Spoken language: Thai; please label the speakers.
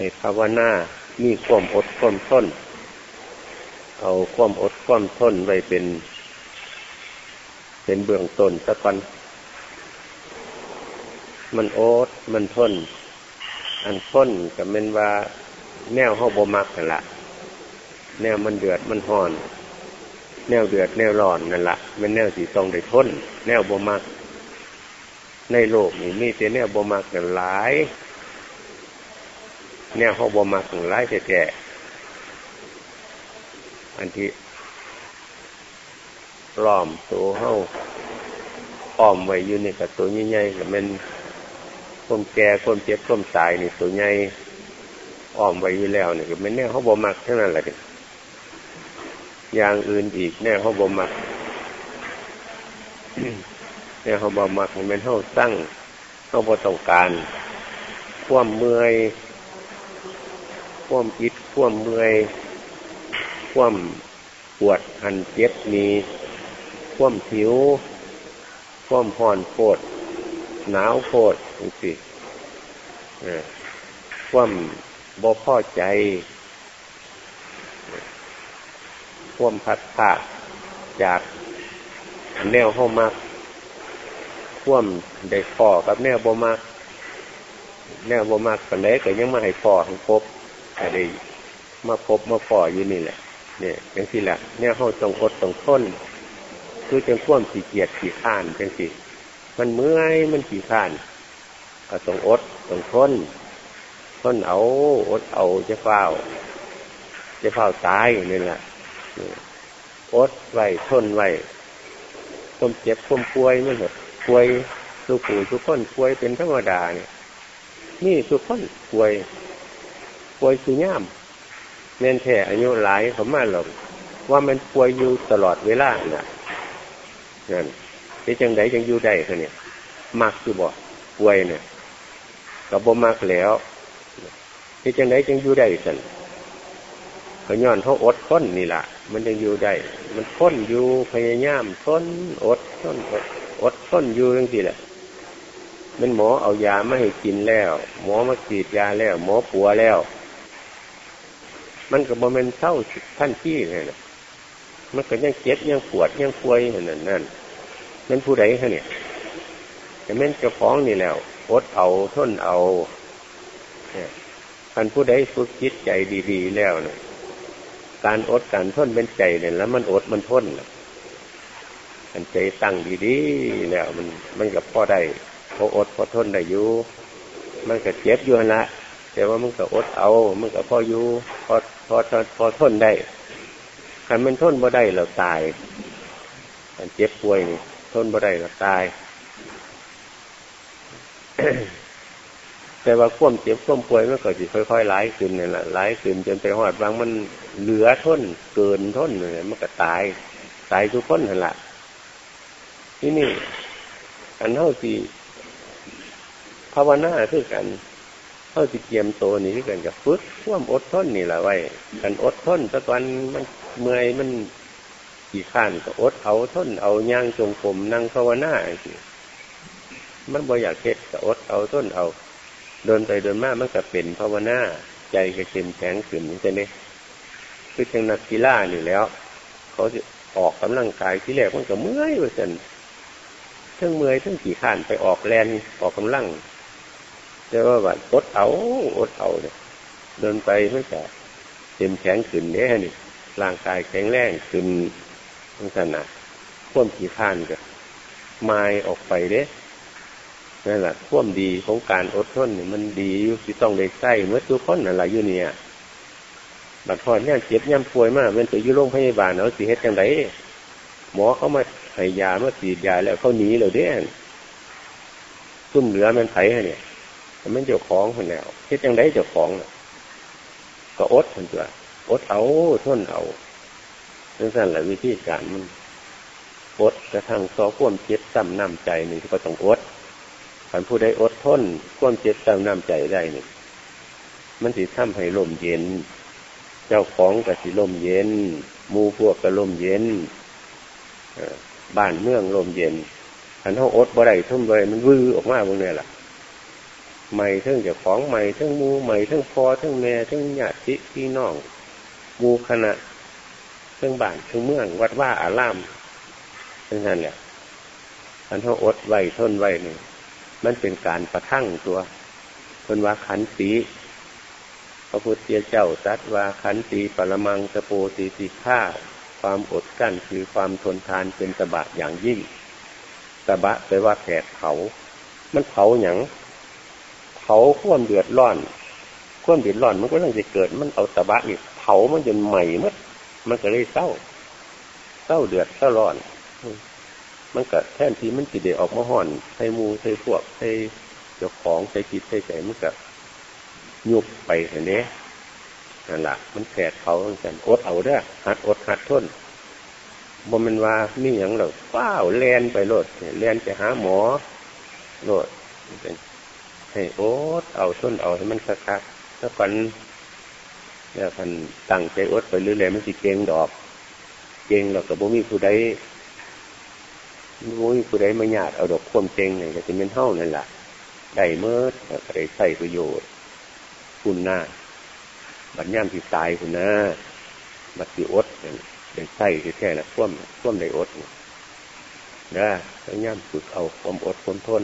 Speaker 1: ให้ภาวนามีความอดความทนเอาความอดความทนไว้เป็น เป็นเบื้องต้นสักวันมันโอดมันทน อันทนกับเป็นว่าแนวห้าบมักนั่นละแนวมันเดือดมันห่อน แนวเดือดแนวร้อนนั่นละมันแนวสีทรงได้ทน แนวบมัก ในโลกนี้มีแต่แนวบมักกันหลาย แนวห้าบมักกันหลายแก่อันที่ล้อมตัวเฮ้าอ้อมไว้อยู่นี่กับตัวใหญ่ๆกับมันคนแก่คนเจ็บคนตายนี่ตัวใหญ่อ้อมไว้อยู่แล้วนี่ก็มันแน่เขาบ่มักเท่านั้นแหละอย่างอื่นอีกแน่เขาบ่มักแน่เขาบ่มักมันเขาสร้งเขาบ่ต้องการ คว่ำเมื่อย คว่ำอิดคว่ำเมื่อยคว่ำปวดหันเจ็บมีคว่ำผิว คว่ำห่อนโคตรหนาวโคตรสิคว่ำบ่พอใจ คว่ำพัดผาจากแนวเข้ามาคว่ำได้ฟอกับแนวบ่มากแนวบ่มากกันเลยก็ยังมาให้ฟอให้พบ อะไรมาพบมาฟออยู่นี่แหละเนี่ยจังสิหละเนี่ยเขาต้องอดต้องทนคือจังคว่ำสีเกียดสีข้านจังสิมันเมื่อยมันสีข้านก็ต้องอดต้องทนทนเอาอดเอาจะเฝ้าจะเฝ้าตายนี่แหละอดไว้ทนไว้ต้มเจ็บต้มป่วยมันหมดป่วยทุกผู้ทุกคนป่วยเป็นธรรมดาเนี่ยนี่ทุกคนป่วย ป่วยสุย่ามเม่นแท้อายุหลายเขามาหลงว่ามันป่วยอยู่ตลอดเวลาน่ะนั่นที่จังไดจังอยู่ได้เขาเนี่ยมักคือบ่ป่วยเนี่ยกับบ่มักแล้วที่จังไดจังอยู่ได้สันเขย้อนเขาอดทนนี่แหละมันยังอยู่ได้ มันทนอยู่พยายามทนอดทนอดทนอยู่ทั้งทีแหละมันหมอเอายาไม่ให้กินแล้ว หมอมาฉีดยาแล้ว หมอปัวแล้ว มันก็บ่เป็นเท่าท่านที่เลยนะมันก็ยังเจ็บยังปวดยังป่วยนั่นนั่นนั่นผู้ใดคะเนี่ยแต่แม่นเจ้าของนี่แล้วอดเอาทนเอาท่านผู้ใดฝึกจิตใจดีๆแล้วเนี่ยการอดการทนเป็นใจเนี่ยแล้ว มันอดมันทนอันใจตั้งดีๆแล้วมันมันกับพ่อได้พออดพอทนได้อยู่มันก็เจ็บอยู่ละแต่ว่ามันก็อดเอา มันก็พออยู่พอ พอพอทนได้คันมันทนบ่ได้เราตายมันเจ็บป่วยนี่ทนบ่ได้เราตาย แต่ว่าข่วมเจ็บข่วมป่วยมันก็จะค่อยๆไหลขึ้นนี่แหละไหลขึ้นจนไปหอดบางมันเหลือทนเกินทนเลยมันก็ตาย ตายทุกคนนั่นแหละที่นี่อันเท่าที่ภาวนาคือกัน เท่าที่เกียมโตนี่คือกันกับฝึกข่วมอดทนนี่แหละไว้กันอดทนสักวันมันเมื่อยมันขี่ข้านก็อดเอาทนเอาย่างจงผมนั่งภาวนาสิมันบ่อยากเฮ็ดก็อดเอาทนเอาเดินไปเดินมามันก็เป็นภาวนาใจก็เข้มแข็งขึ้นนี่จะเนี่ยคือจังนักกีฬานี่แล้ว เขาจะออกกำลังกายที่แรกมันก็เมื่อยว่าสันทั้งเมื่อยทั้งขี่ข้านไปออกแลนออกกำลัง แต่ว่าแบบอดเอาอดเอาเนี่ยเดินไปมันก็เข้มแข็งขึ้นเนี่ยนี่ร่างกายแข็งแรงขึ้นทั้งสนะพ่วมขี่ข้านก็ไม้ออกไปเด้นั่นแหละท่วมดีของการอดทนเนี่ยมันดีอยู่ที่ต้องได้ใส่เมื่อทุกคนอะไรอยู่เนี่ยบัดพอเนี่ยเจ็บย่ำป่วยมากมันจะอยู่โรงพยาบาลเอาสีเฮ็ดจังไดหมอเขามาให้ยามาสีดยาแล้วเขาหนีเลยเด้ซุ่มเหลือมันไถเนี่ย มันเจ้าของคนแล้วเฮ็ดจังไดเจ้าของก็อดคนตัวอดเอาทนเอานั่นแหละวิธีการมันอดกระทั่งซอข่วมเจ็บซ้ำน้ำใจนี่ก็ต้องอดขันผู้ใดอดทนควมเจ็บตามน้ำใจได้นี่มันสิทำให้ลมเย็น เจ้าของกับสิลมเย็นมูพวกกับลมเย็นบ้านเมืองลมเย็นขันเขาอดบ่ได้ทุ่มบ่ได้มันวือออกมาบางเนี่ยล่ะ ใหม่ทั้งเจ้าของใหม่ทั้งมูใหม่ทั้งพอทั้งแม่ทั้งญาติพี่น้องมูคณะทั้งบ้านทั้งเมือง วัดว่าอารามทั้งนั้นแหละอันเขาอดไว้ทนไว้นี่มันเป็นการประทั่งตัวคนว่าขันสีพระพุทธเจ้าตรัสว่าขันตีปรมังสโปสีติฆ่าความอดกั้นคือความทนทานเป็นตบะอย่างยิ่งตบะแปลว่าแผดเผา มันเผาอย่าง ผาข่วมเดือดร้อนข่วมเดือดร้อนมันก็ต้องจะเกิด มันเอาตะบะนี่เผามันจนใหม่มัดมันก็เลยเศร้า เศร้าเดือดเศร้าร้อน มันก็แทนที่มันจิเดออกมาห่อนใส่มูใส่พวกใส่เจ้าของใส่จิตใส่ใจมันก็ยุบไปเห็นไหมนั่นแหละมันแผดเขาเหมือนกันอดเอาเด้อหัดอดหัดทนบ่มันว่ามีอย่างเราเป้าแลนไปโลดแลนไปหาหมอโลด ให้อดเอาทนเอาให้มันคักคักถ้าก่อนเนี่ยพันตั้งใจอดไปเรื่อยๆมันสิเก่งดอก เก่งเราก็บ่มีผู้ใดบ่มีผู้ใดมาหยาดเอาดอกควมเก่งเนี่ยก็จะเป็นเท่านั่นแหละได้เมื่อก็ได้ใส่ประโยชน์ คุณหน้าบัญญัติที่ตายคุณนะบัดสิอดได้ใส่ที่แท้นะคว่ำคว่ำได้อดนะพยายามฝึกเอาความอดความทน